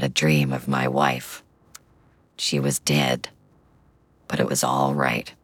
had a dream of my wife. She was dead, but it was all right.